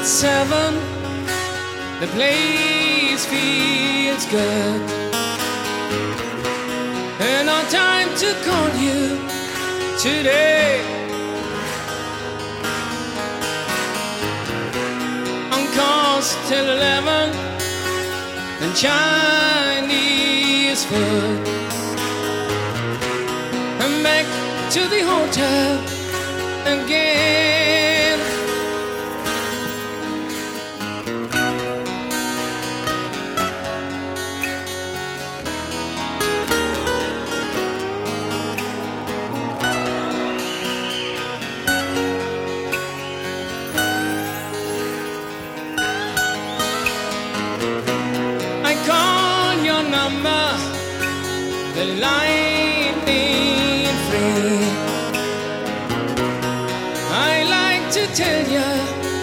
At seven, the place feels good. And no time to call you today. On calls till eleven, and Chinese food. And back to the hotel the lightning free. I like to tell you.